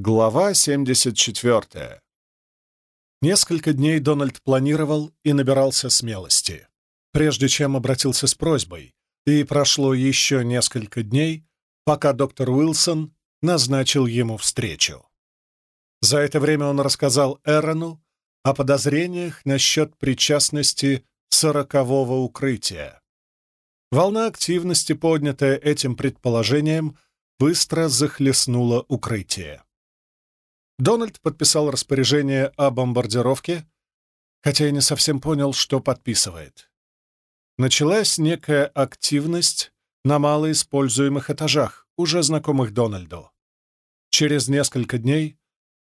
Глава 74. Несколько дней Дональд планировал и набирался смелости, прежде чем обратился с просьбой, и прошло еще несколько дней, пока доктор Уилсон назначил ему встречу. За это время он рассказал Эрону о подозрениях насчет причастности сорокового укрытия. Волна активности, поднятая этим предположением, быстро захлестнула укрытие. Дональд подписал распоряжение о бомбардировке, хотя и не совсем понял, что подписывает. Началась некая активность на малоиспользуемых этажах, уже знакомых Дональду. Через несколько дней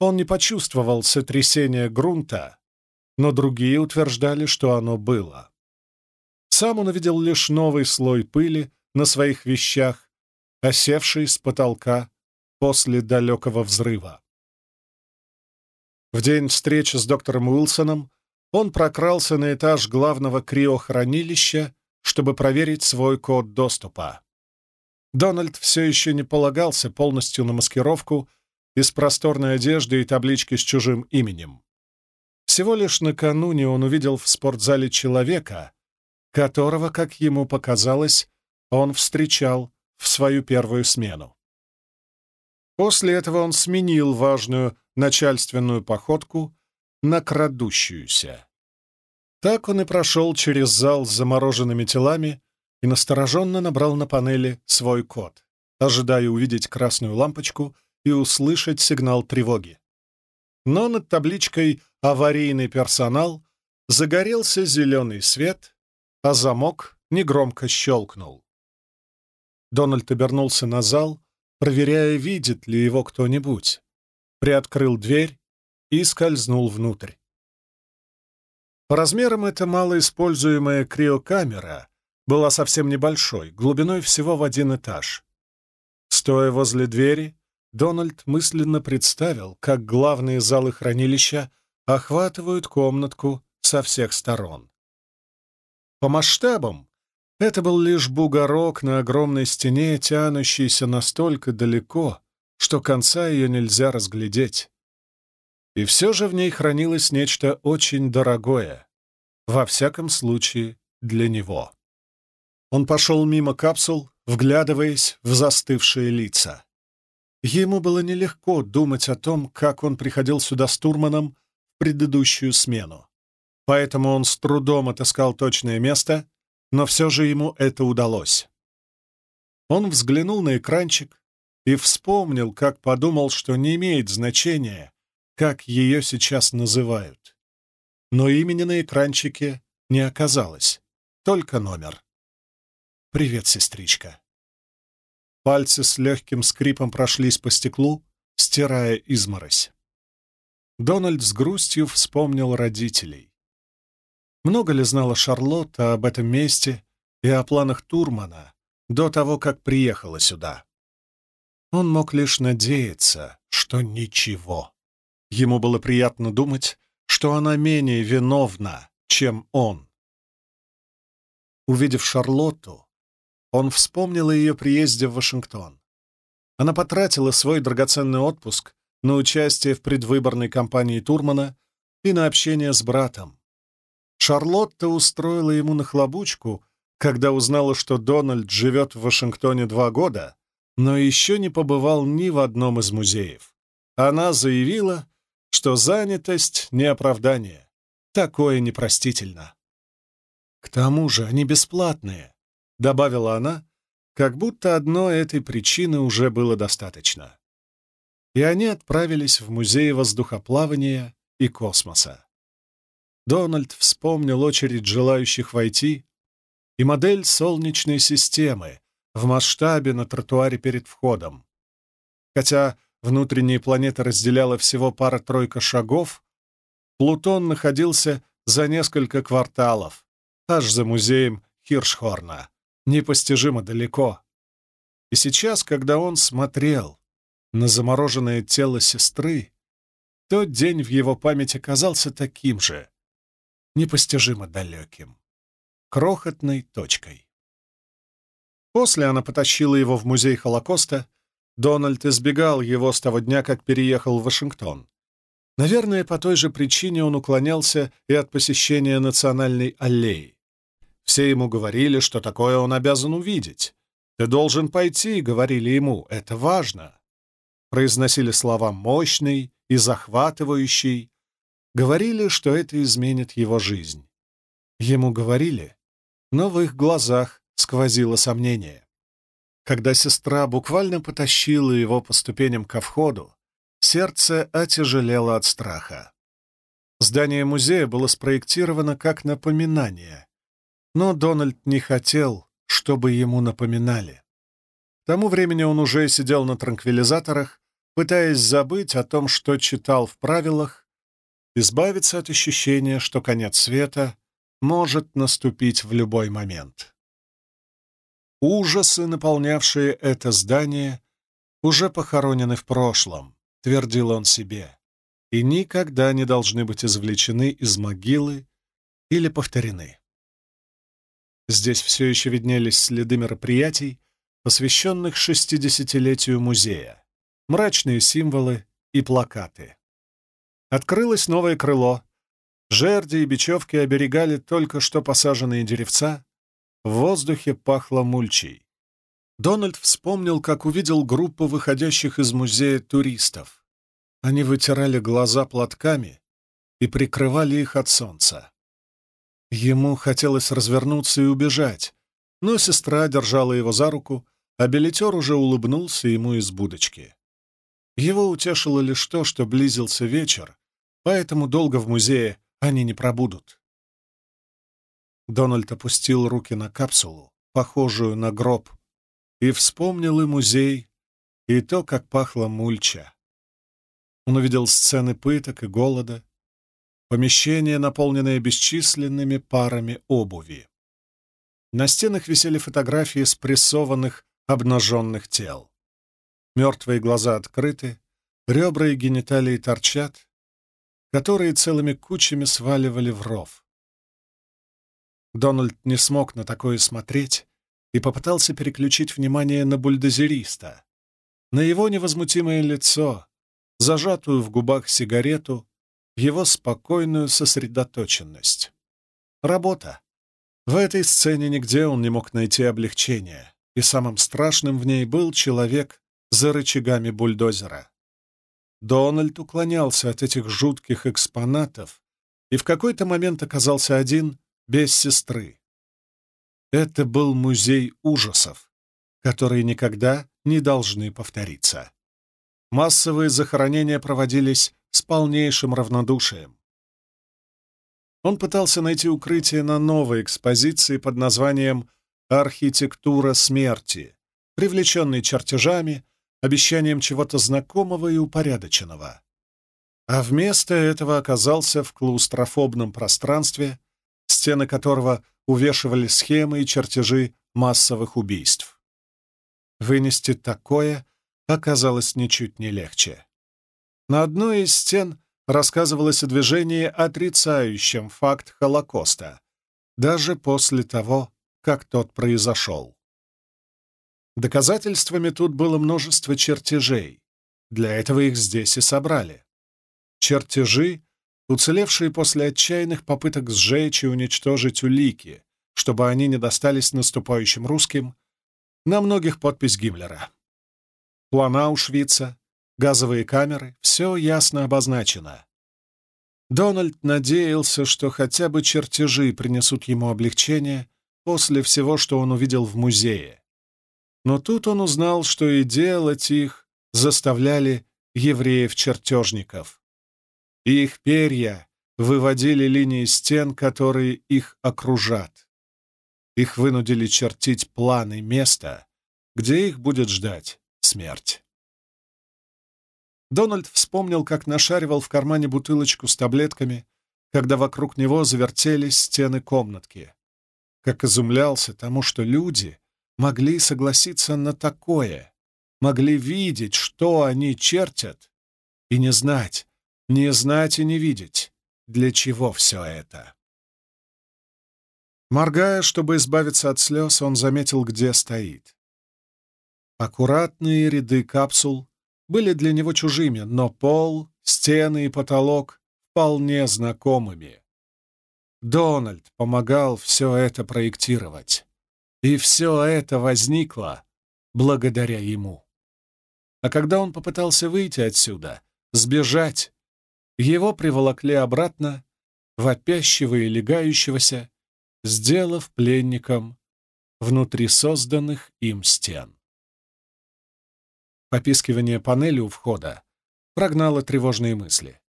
он не почувствовал сотрясения грунта, но другие утверждали, что оно было. Сам он увидел лишь новый слой пыли на своих вещах, осевший с потолка после далекого взрыва. В день встречи с доктором Уилсоном он прокрался на этаж главного криохранилища, чтобы проверить свой код доступа. Дональд все еще не полагался полностью на маскировку из просторной одежды и таблички с чужим именем. Всего лишь накануне он увидел в спортзале человека, которого, как ему показалось, он встречал в свою первую смену. После этого он сменил важную начальственную походку на крадущуюся. Так он и прошел через зал с замороженными телами и настороженно набрал на панели свой код, ожидая увидеть красную лампочку и услышать сигнал тревоги. Но над табличкой «Аварийный персонал» загорелся зеленый свет, а замок негромко щелкнул. Дональд обернулся на зал, проверяя, видит ли его кто-нибудь. Приоткрыл дверь и скользнул внутрь. По размерам эта малоиспользуемая криокамера была совсем небольшой, глубиной всего в один этаж. Стоя возле двери, Дональд мысленно представил, как главные залы хранилища охватывают комнатку со всех сторон. По масштабам это был лишь бугорок на огромной стене, тянущийся настолько далеко, что конца ее нельзя разглядеть. И все же в ней хранилось нечто очень дорогое, во всяком случае для него. Он пошел мимо капсул, вглядываясь в застывшие лица. Ему было нелегко думать о том, как он приходил сюда с Турманом в предыдущую смену. Поэтому он с трудом отыскал точное место но все же ему это удалось. Он взглянул на экранчик и вспомнил, как подумал, что не имеет значения, как ее сейчас называют. Но имени на экранчике не оказалось, только номер. «Привет, сестричка». Пальцы с легким скрипом прошлись по стеклу, стирая изморозь. Дональд с грустью вспомнил родителей. Много ли знала Шарлотта об этом месте и о планах Турмана до того, как приехала сюда? Он мог лишь надеяться, что ничего. Ему было приятно думать, что она менее виновна, чем он. Увидев Шарлотту, он вспомнил о ее приезде в Вашингтон. Она потратила свой драгоценный отпуск на участие в предвыборной кампании Турмана и на общение с братом, Шарлотта устроила ему нахлобучку, когда узнала, что Дональд живет в Вашингтоне два года, но еще не побывал ни в одном из музеев. Она заявила, что занятость — не оправдание. Такое непростительно. «К тому же они бесплатные», — добавила она, как будто одной этой причины уже было достаточно. И они отправились в музей воздухоплавания и космоса. Дональд вспомнил очередь желающих войти и модель Солнечной системы в масштабе на тротуаре перед входом. Хотя внутренние планеты разделяла всего пара-тройка шагов, Плутон находился за несколько кварталов, аж за музеем Хиршхорна, непостижимо далеко. И сейчас, когда он смотрел на замороженное тело сестры, тот день в его памяти казался таким же, непостижимо далеким, крохотной точкой. После она потащила его в музей Холокоста, Дональд избегал его с того дня, как переехал в Вашингтон. Наверное, по той же причине он уклонялся и от посещения Национальной аллеи. Все ему говорили, что такое он обязан увидеть. «Ты должен пойти», — говорили ему, — «это важно». Произносили слова «мощный» и «захватывающий». Говорили, что это изменит его жизнь. Ему говорили, но в их глазах сквозило сомнение. Когда сестра буквально потащила его по ступеням ко входу, сердце отяжелело от страха. Здание музея было спроектировано как напоминание, но Дональд не хотел, чтобы ему напоминали. К тому времени он уже сидел на транквилизаторах, пытаясь забыть о том, что читал в правилах, избавиться от ощущения, что конец света может наступить в любой момент. Ужасы, наполнявшие это здание, уже похоронены в прошлом, твердил он себе, и никогда не должны быть извлечены из могилы или повторены. Здесь все еще виднелись следы мероприятий, посвященных шестидесятилетию музея, мрачные символы и плакаты. Открылось новое крыло. Жерди и бечевки оберегали только что посаженные деревца. В воздухе пахло мульчей. Дональд вспомнил, как увидел группу выходящих из музея туристов. Они вытирали глаза платками и прикрывали их от солнца. Ему хотелось развернуться и убежать, но сестра держала его за руку, а билетер уже улыбнулся ему из будочки. Его утешило лишь то, что близился вечер, поэтому долго в музее они не пробудут. Дональд опустил руки на капсулу, похожую на гроб, и вспомнил и музей, и то, как пахло мульча. Он увидел сцены пыток и голода, Помещение, наполненное бесчисленными парами обуви. На стенах висели фотографии спрессованных, обнаженных тел. Мертвые глаза открыты, ребра и гениталии торчат, которые целыми кучами сваливали в ров. Дональд не смог на такое смотреть и попытался переключить внимание на бульдозериста, на его невозмутимое лицо, зажатую в губах сигарету его спокойную сосредоточенность. Работа. В этой сцене нигде он не мог найти облегчения, и самым страшным в ней был человек за рычагами бульдозера. Дональд уклонялся от этих жутких экспонатов и в какой-то момент оказался один, без сестры. Это был музей ужасов, которые никогда не должны повториться. Массовые захоронения проводились с полнейшим равнодушием. Он пытался найти укрытие на новой экспозиции под названием «Архитектура смерти», привлеченной чертежами, обещанием чего-то знакомого и упорядоченного. А вместо этого оказался в клаустрофобном пространстве, стены которого увешивали схемы и чертежи массовых убийств. Вынести такое оказалось ничуть не легче. На одной из стен рассказывалось о движении, отрицающем факт Холокоста, даже после того, как тот произошел. Доказательствами тут было множество чертежей. Для этого их здесь и собрали. Чертежи, уцелевшие после отчаянных попыток сжечь и уничтожить улики, чтобы они не достались наступающим русским, на многих подпись Гиммлера. План Аушвица, газовые камеры — все ясно обозначено. Дональд надеялся, что хотя бы чертежи принесут ему облегчение после всего, что он увидел в музее. Но тут он узнал, что и делать их заставляли евреев-чертежников. Их перья выводили линии стен, которые их окружат. Их вынудили чертить планы места, где их будет ждать смерть. Дональд вспомнил, как нашаривал в кармане бутылочку с таблетками, когда вокруг него завертелись стены комнатки. Как изумлялся тому, что люди могли согласиться на такое, могли видеть, что они чертят, и не знать, не знать и не видеть, для чего все это. Моргая, чтобы избавиться от слез, он заметил, где стоит. Аккуратные ряды капсул были для него чужими, но пол, стены и потолок вполне знакомыми. Дональд помогал все это проектировать. И все это возникло благодаря ему. А когда он попытался выйти отсюда, сбежать, его приволокли обратно, вопящего и легающегося, сделав пленником внутри созданных им стен. Попискивание панели у входа прогнало тревожные мысли.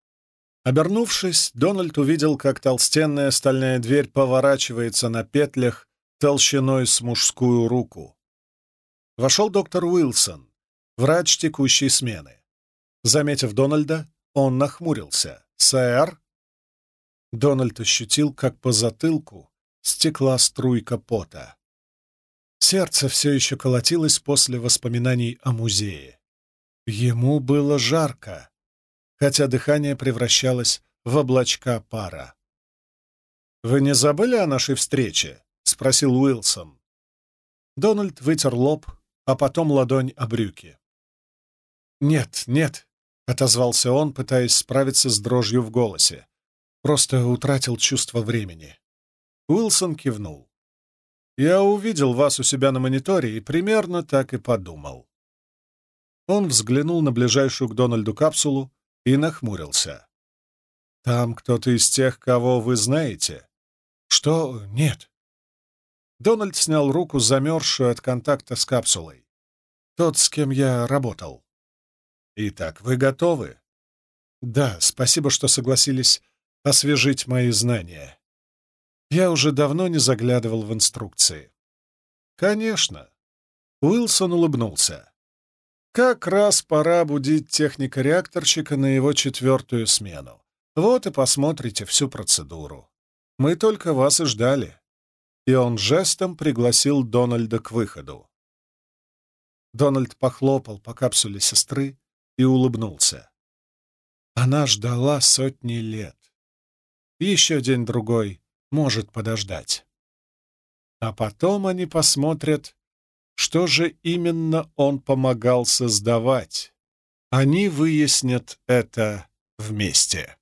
Обернувшись, Дональд увидел, как толстенная стальная дверь поворачивается на петлях толщиной с мужскую руку. Вошел доктор Уилсон, врач текущей смены. Заметив Дональда, он нахмурился. «Сэр?» Дональд ощутил, как по затылку стекла струйка пота. Сердце все еще колотилось после воспоминаний о музее. Ему было жарко, хотя дыхание превращалось в облачка пара. «Вы не забыли о нашей встрече?» — спросил Уилсон. Дональд вытер лоб, а потом ладонь о брюки. «Нет, нет», — отозвался он, пытаясь справиться с дрожью в голосе. «Просто утратил чувство времени». Уилсон кивнул. Я увидел вас у себя на мониторе и примерно так и подумал. Он взглянул на ближайшую к Дональду капсулу и нахмурился. «Там кто-то из тех, кого вы знаете?» «Что? Нет». Дональд снял руку, замерзшую от контакта с капсулой. «Тот, с кем я работал». «Итак, вы готовы?» «Да, спасибо, что согласились освежить мои знания». Я уже давно не заглядывал в инструкции. Конечно. Уилсон улыбнулся. Как раз пора будить техника-реакторщика на его четвертую смену. Вот и посмотрите всю процедуру. Мы только вас и ждали. И он жестом пригласил Дональда к выходу. Дональд похлопал по капсуле сестры и улыбнулся. Она ждала сотни лет. Еще день-другой, может подождать. А потом они посмотрят, что же именно он помогал создавать. Они выяснят это вместе.